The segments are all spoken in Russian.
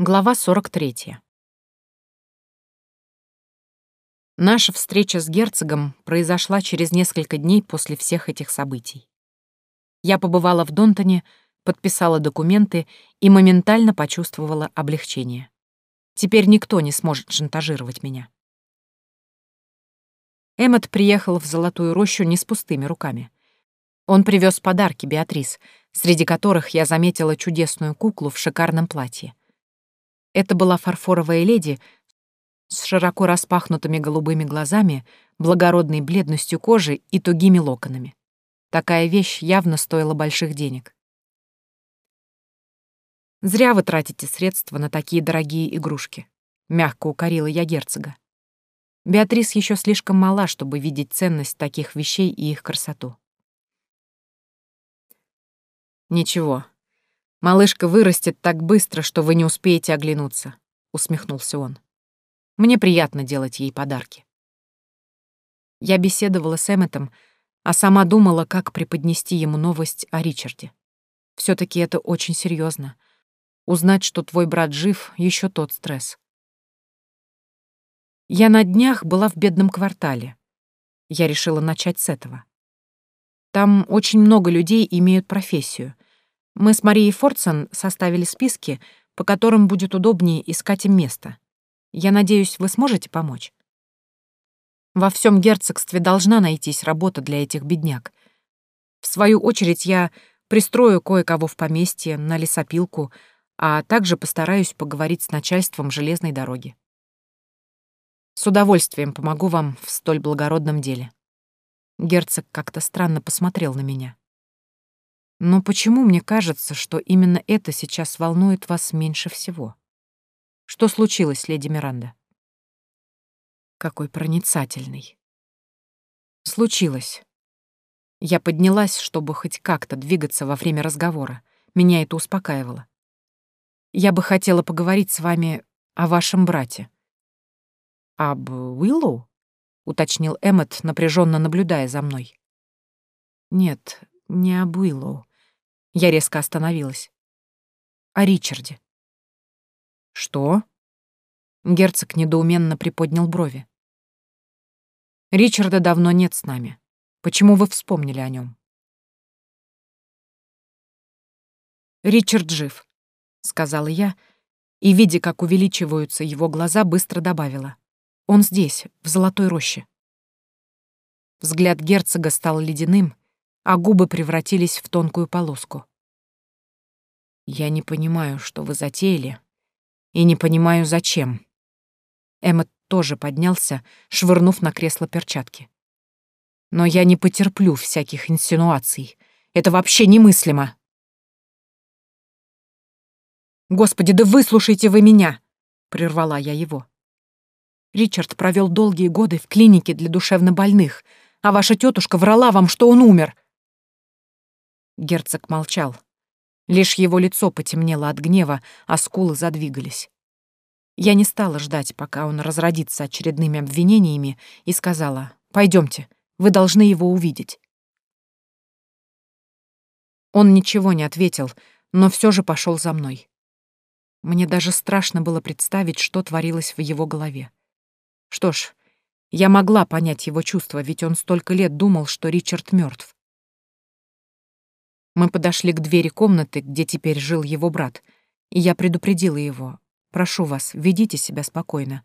Глава 43. Наша встреча с герцогом произошла через несколько дней после всех этих событий. Я побывала в Донтоне, подписала документы и моментально почувствовала облегчение. Теперь никто не сможет шантажировать меня. Эммет приехал в Золотую рощу не с пустыми руками. Он привез подарки Беатрис, среди которых я заметила чудесную куклу в шикарном платье. Это была фарфоровая леди с широко распахнутыми голубыми глазами, благородной бледностью кожи и тугими локонами. Такая вещь явно стоила больших денег. «Зря вы тратите средства на такие дорогие игрушки», — мягко укорила я герцога. Беатрис еще слишком мала, чтобы видеть ценность таких вещей и их красоту. «Ничего, Малышка вырастет так быстро, что вы не успеете оглянуться», — усмехнулся он. «Мне приятно делать ей подарки». Я беседовала с Эмметом, а сама думала, как преподнести ему новость о Ричарде. все таки это очень серьезно. Узнать, что твой брат жив, еще тот стресс. Я на днях была в бедном квартале. Я решила начать с этого. Там очень много людей имеют профессию — мы с Марией Фордсон составили списки, по которым будет удобнее искать им место. Я надеюсь, вы сможете помочь? Во всем герцогстве должна найтись работа для этих бедняк. В свою очередь я пристрою кое-кого в поместье, на лесопилку, а также постараюсь поговорить с начальством железной дороги. С удовольствием помогу вам в столь благородном деле. Герцог как-то странно посмотрел на меня. Но почему мне кажется, что именно это сейчас волнует вас меньше всего? Что случилось, леди Миранда? Какой проницательный. Случилось. Я поднялась, чтобы хоть как-то двигаться во время разговора. Меня это успокаивало. Я бы хотела поговорить с вами о вашем брате. Об Уиллоу? уточнил Эммет, напряженно наблюдая за мной. Нет, не об Уиллоу. Я резко остановилась. О Ричарде. Что? Герцог недоуменно приподнял брови. Ричарда давно нет с нами. Почему вы вспомнили о нем? Ричард жив, сказала я, и, видя, как увеличиваются его глаза, быстро добавила. Он здесь, в Золотой роще. Взгляд герцога стал ледяным, а губы превратились в тонкую полоску. Я не понимаю, что вы затеяли, и не понимаю, зачем. Эммет тоже поднялся, швырнув на кресло перчатки. Но я не потерплю всяких инсинуаций. Это вообще немыслимо. «Господи, да выслушайте вы меня!» — прервала я его. Ричард провел долгие годы в клинике для душевнобольных, а ваша тетушка врала вам, что он умер. Герцог молчал. Лишь его лицо потемнело от гнева, а скулы задвигались. Я не стала ждать, пока он разродится очередными обвинениями, и сказала, «Пойдемте, вы должны его увидеть». Он ничего не ответил, но все же пошел за мной. Мне даже страшно было представить, что творилось в его голове. Что ж, я могла понять его чувства, ведь он столько лет думал, что Ричард мертв. Мы подошли к двери комнаты, где теперь жил его брат, и я предупредила его. «Прошу вас, ведите себя спокойно.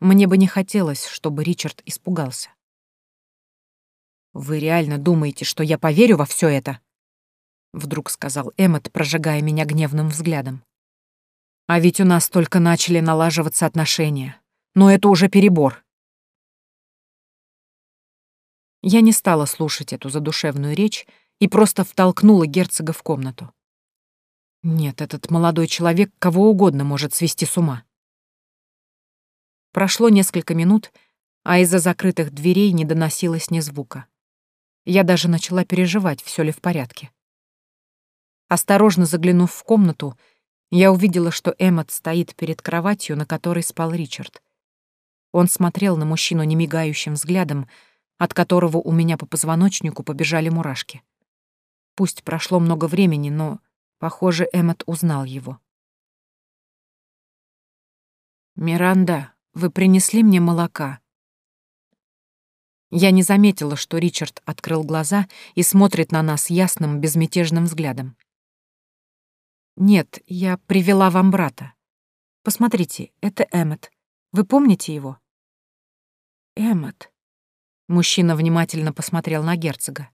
Мне бы не хотелось, чтобы Ричард испугался». «Вы реально думаете, что я поверю во все это?» Вдруг сказал Эммет, прожигая меня гневным взглядом. «А ведь у нас только начали налаживаться отношения. Но это уже перебор». Я не стала слушать эту задушевную речь и просто втолкнула герцога в комнату. Нет, этот молодой человек кого угодно может свести с ума. Прошло несколько минут, а из-за закрытых дверей не доносилось ни звука. Я даже начала переживать, все ли в порядке. Осторожно заглянув в комнату, я увидела, что Эммот стоит перед кроватью, на которой спал Ричард. Он смотрел на мужчину немигающим взглядом, от которого у меня по позвоночнику побежали мурашки. Пусть прошло много времени, но, похоже, Эммот узнал его. «Миранда, вы принесли мне молока?» Я не заметила, что Ричард открыл глаза и смотрит на нас ясным, безмятежным взглядом. «Нет, я привела вам брата. Посмотрите, это Эммет. Вы помните его?» «Эммет». Мужчина внимательно посмотрел на герцога.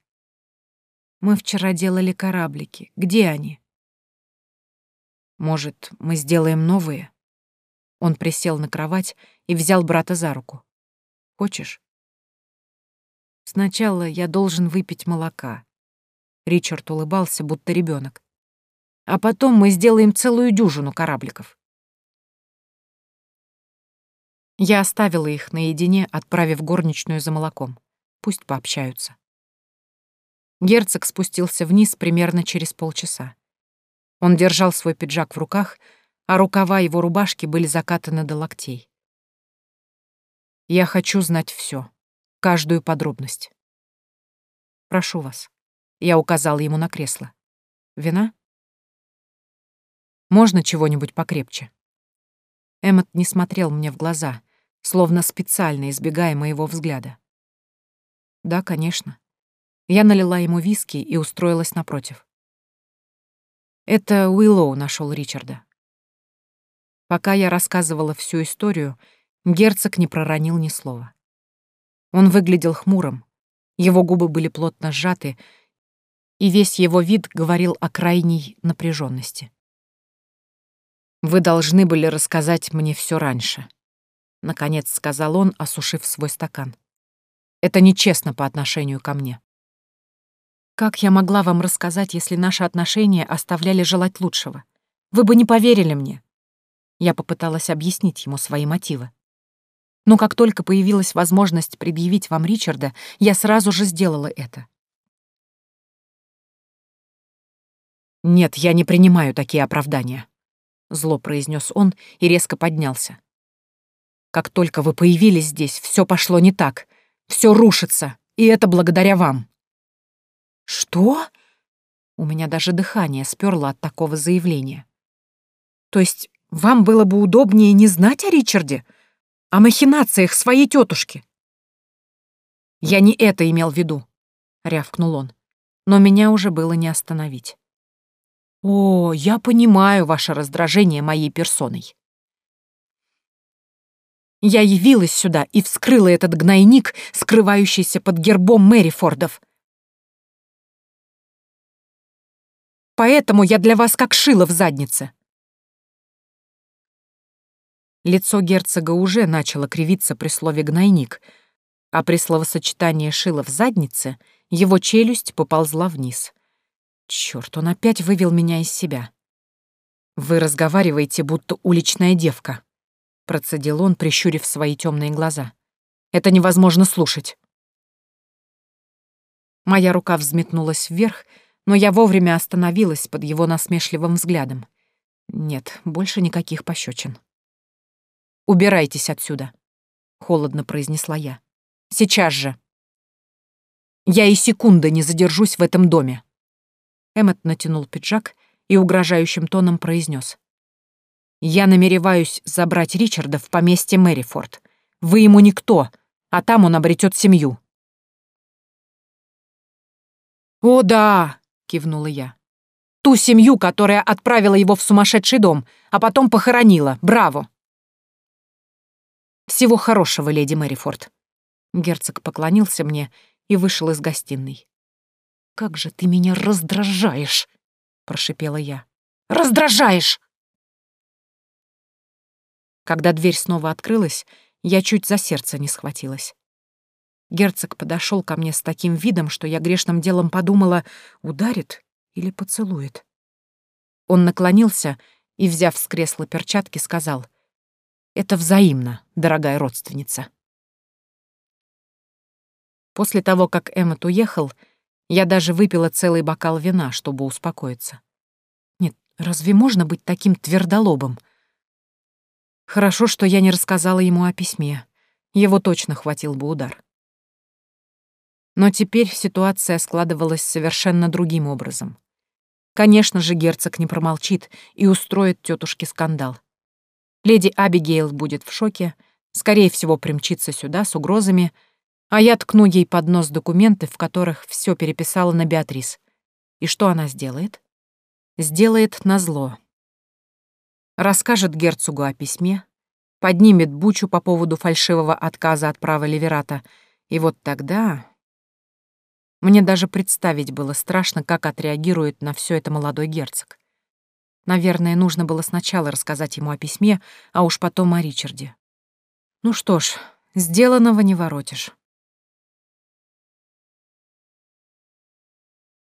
«Мы вчера делали кораблики. Где они?» «Может, мы сделаем новые?» Он присел на кровать и взял брата за руку. «Хочешь?» «Сначала я должен выпить молока». Ричард улыбался, будто ребенок. «А потом мы сделаем целую дюжину корабликов». Я оставила их наедине, отправив горничную за молоком. Пусть пообщаются. Герцог спустился вниз примерно через полчаса. Он держал свой пиджак в руках, а рукава его рубашки были закатаны до локтей. Я хочу знать все, каждую подробность. Прошу вас. Я указал ему на кресло. Вина? Можно чего-нибудь покрепче? Эммот не смотрел мне в глаза, словно специально избегая моего взгляда. Да, конечно. Я налила ему виски и устроилась напротив. Это Уиллоу нашел Ричарда. Пока я рассказывала всю историю, герцог не проронил ни слова. Он выглядел хмурым, его губы были плотно сжаты, и весь его вид говорил о крайней напряженности. «Вы должны были рассказать мне все раньше», — наконец сказал он, осушив свой стакан. «Это нечестно по отношению ко мне». «Как я могла вам рассказать, если наши отношения оставляли желать лучшего? Вы бы не поверили мне», я попыталась объяснить ему свои мотивы. Но как только появилась возможность предъявить вам Ричарда, я сразу же сделала это. «Нет, я не принимаю такие оправдания», — зло произнес он и резко поднялся. «Как только вы появились здесь, все пошло не так. Все рушится, и это благодаря вам». «Что?» У меня даже дыхание сперло от такого заявления. «То есть вам было бы удобнее не знать о Ричарде, о махинациях своей тетушки. Я не это имел в виду, рявкнул он, но меня уже было не остановить. О, я понимаю ваше раздражение моей персоной. Я явилась сюда и вскрыла этот гнойник, скрывающийся под гербом Мэрифордов. Поэтому я для вас как шила в заднице. Лицо герцога уже начало кривиться при слове «гнойник», а при словосочетании «шило в заднице» его челюсть поползла вниз. Чёрт, он опять вывел меня из себя. «Вы разговариваете, будто уличная девка», — процедил он, прищурив свои темные глаза. «Это невозможно слушать». Моя рука взметнулась вверх, но я вовремя остановилась под его насмешливым взглядом. Нет, больше никаких пощечин. «Убирайтесь отсюда», — холодно произнесла я. «Сейчас же». «Я и секунды не задержусь в этом доме». Эммет натянул пиджак и угрожающим тоном произнес: «Я намереваюсь забрать Ричарда в поместье Мэрифорд. Вы ему никто, а там он обретет семью». «О, да!» — кивнула я. «Ту семью, которая отправила его в сумасшедший дом, а потом похоронила. Браво!» Всего хорошего, леди Мэрифорд. Герцог поклонился мне и вышел из гостиной. «Как же ты меня раздражаешь!» — прошипела я. «Раздражаешь!» Когда дверь снова открылась, я чуть за сердце не схватилась. Герцог подошел ко мне с таким видом, что я грешным делом подумала, ударит или поцелует. Он наклонился и, взяв с кресла перчатки, сказал — это взаимно, дорогая родственница. После того, как Эммот уехал, я даже выпила целый бокал вина, чтобы успокоиться. Нет, разве можно быть таким твердолобым? Хорошо, что я не рассказала ему о письме. Его точно хватил бы удар. Но теперь ситуация складывалась совершенно другим образом. Конечно же, герцог не промолчит и устроит тетушке скандал. Леди Абигейл будет в шоке, скорее всего, примчится сюда с угрозами, а я ткну ей под нос документы, в которых все переписала на Беатрис. И что она сделает? Сделает назло. Расскажет герцогу о письме, поднимет бучу по поводу фальшивого отказа от права Ливерата, и вот тогда... Мне даже представить было страшно, как отреагирует на все это молодой герцог. Наверное, нужно было сначала рассказать ему о письме, а уж потом о Ричарде. Ну что ж, сделанного не воротишь.